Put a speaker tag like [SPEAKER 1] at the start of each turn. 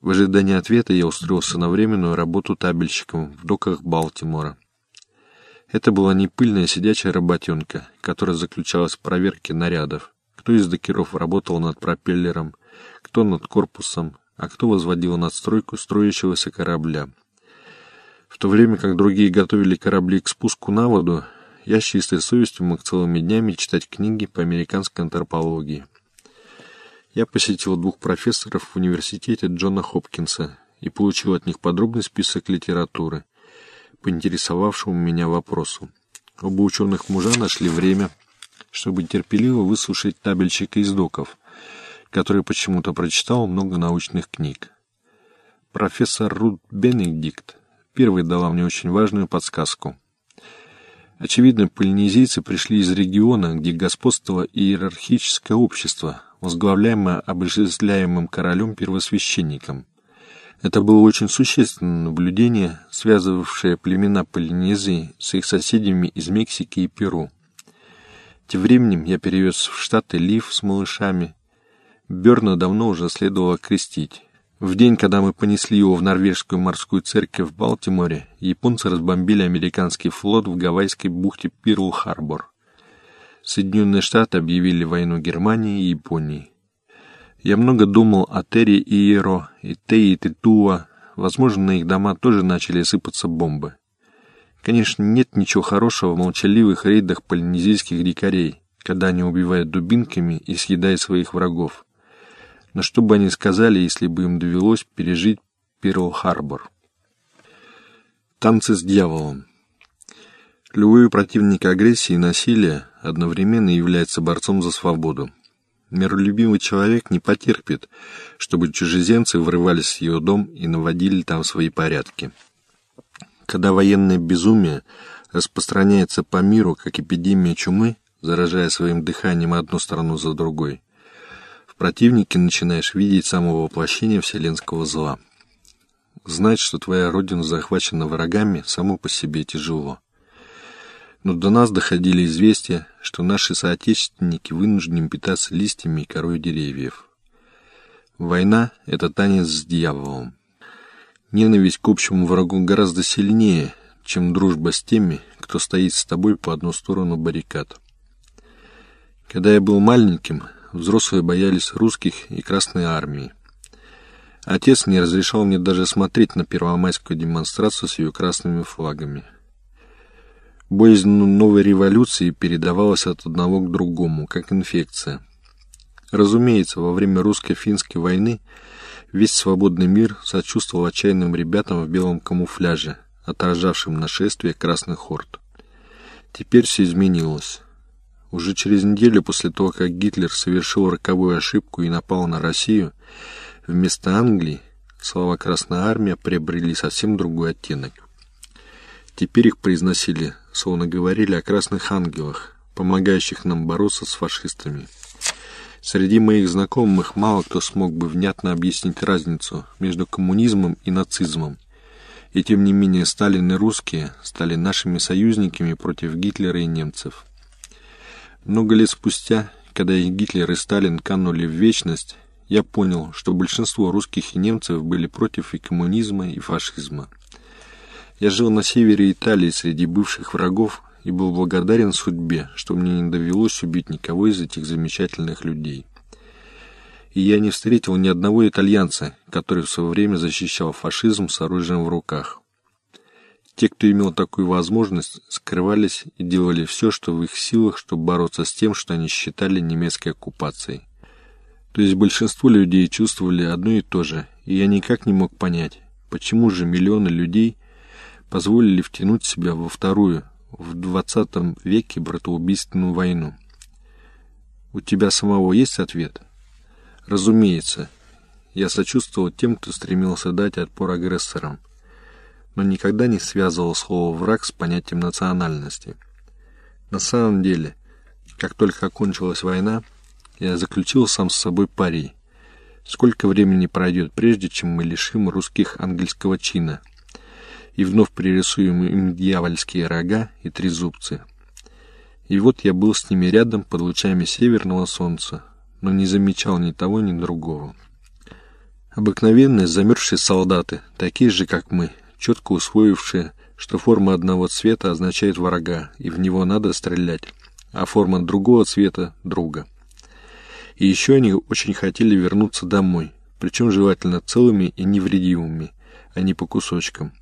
[SPEAKER 1] В ожидании ответа я устроился на временную работу табельщиком в доках Балтимора. Это была не пыльная сидячая работенка, которая заключалась в проверке нарядов. Кто из докеров работал над пропеллером, кто над корпусом, а кто возводил надстройку строящегося корабля. В то время как другие готовили корабли к спуску на воду, я с чистой совестью мог целыми днями читать книги по американской антропологии. Я посетил двух профессоров в университете Джона Хопкинса и получил от них подробный список литературы, по интересовавшему меня вопросу. Оба ученых мужа нашли время, чтобы терпеливо выслушать табельщика из доков, который почему-то прочитал много научных книг. Профессор Рут Бенедикт первой дала мне очень важную подсказку — Очевидно, полинезийцы пришли из региона, где господствовало иерархическое общество, возглавляемое обожествляемым королем-первосвященником. Это было очень существенное наблюдение, связывавшее племена Полинезии с их соседями из Мексики и Перу. Тем временем я перевез в Штаты Лив с малышами. Берна давно уже следовало крестить. В день, когда мы понесли его в норвежскую морскую церковь в Балтиморе, японцы разбомбили американский флот в гавайской бухте Пирл-Харбор. Соединенные Штаты объявили войну Германии и Японии. Я много думал о Терри и Иеро, и Теи и Титуа. Возможно, на их дома тоже начали сыпаться бомбы. Конечно, нет ничего хорошего в молчаливых рейдах полинезийских дикарей, когда они убивают дубинками и съедают своих врагов. Но что бы они сказали, если бы им довелось пережить Перл-Харбор? Танцы с дьяволом. Любой противник агрессии и насилия одновременно является борцом за свободу. Миролюбивый человек не потерпит, чтобы чужеземцы врывались в его дом и наводили там свои порядки. Когда военное безумие распространяется по миру, как эпидемия чумы, заражая своим дыханием одну страну за другой, противнике начинаешь видеть самого воплощения вселенского зла. Знать, что твоя родина захвачена врагами, само по себе тяжело. Но до нас доходили известия, что наши соотечественники вынуждены питаться листьями и корой деревьев. Война — это танец с дьяволом. Ненависть к общему врагу гораздо сильнее, чем дружба с теми, кто стоит с тобой по одну сторону баррикад. Когда я был маленьким, взрослые боялись русских и Красной Армии. Отец не разрешал мне даже смотреть на первомайскую демонстрацию с ее красными флагами. Боязнь новой революции передавалась от одного к другому, как инфекция. Разумеется, во время русско-финской войны весь свободный мир сочувствовал отчаянным ребятам в белом камуфляже, отражавшим нашествие красных хорд. Теперь все изменилось. Уже через неделю после того, как Гитлер совершил роковую ошибку и напал на Россию, вместо Англии слова «Красная армия» приобрели совсем другой оттенок. Теперь их произносили, словно говорили о красных ангелах, помогающих нам бороться с фашистами. Среди моих знакомых мало кто смог бы внятно объяснить разницу между коммунизмом и нацизмом. И тем не менее Сталин и русские стали нашими союзниками против Гитлера и немцев. Много лет спустя, когда и Гитлер, и Сталин канули в вечность, я понял, что большинство русских и немцев были против и коммунизма, и фашизма. Я жил на севере Италии среди бывших врагов и был благодарен судьбе, что мне не довелось убить никого из этих замечательных людей. И я не встретил ни одного итальянца, который в свое время защищал фашизм с оружием в руках. Те, кто имел такую возможность, скрывались и делали все, что в их силах, чтобы бороться с тем, что они считали немецкой оккупацией. То есть большинство людей чувствовали одно и то же, и я никак не мог понять, почему же миллионы людей позволили втянуть себя во вторую, в двадцатом веке братоубийственную войну. У тебя самого есть ответ? Разумеется. Я сочувствовал тем, кто стремился дать отпор агрессорам но никогда не связывал слово «враг» с понятием национальности. На самом деле, как только окончилась война, я заключил сам с собой пари. Сколько времени пройдет, прежде чем мы лишим русских ангельского чина и вновь пририсуем им дьявольские рога и трезубцы. И вот я был с ними рядом под лучами северного солнца, но не замечал ни того, ни другого. Обыкновенные замерзшие солдаты, такие же, как мы, четко усвоившие, что форма одного цвета означает врага, и в него надо стрелять, а форма другого цвета — друга. И еще они очень хотели вернуться домой, причем желательно целыми и невредимыми, а не по кусочкам.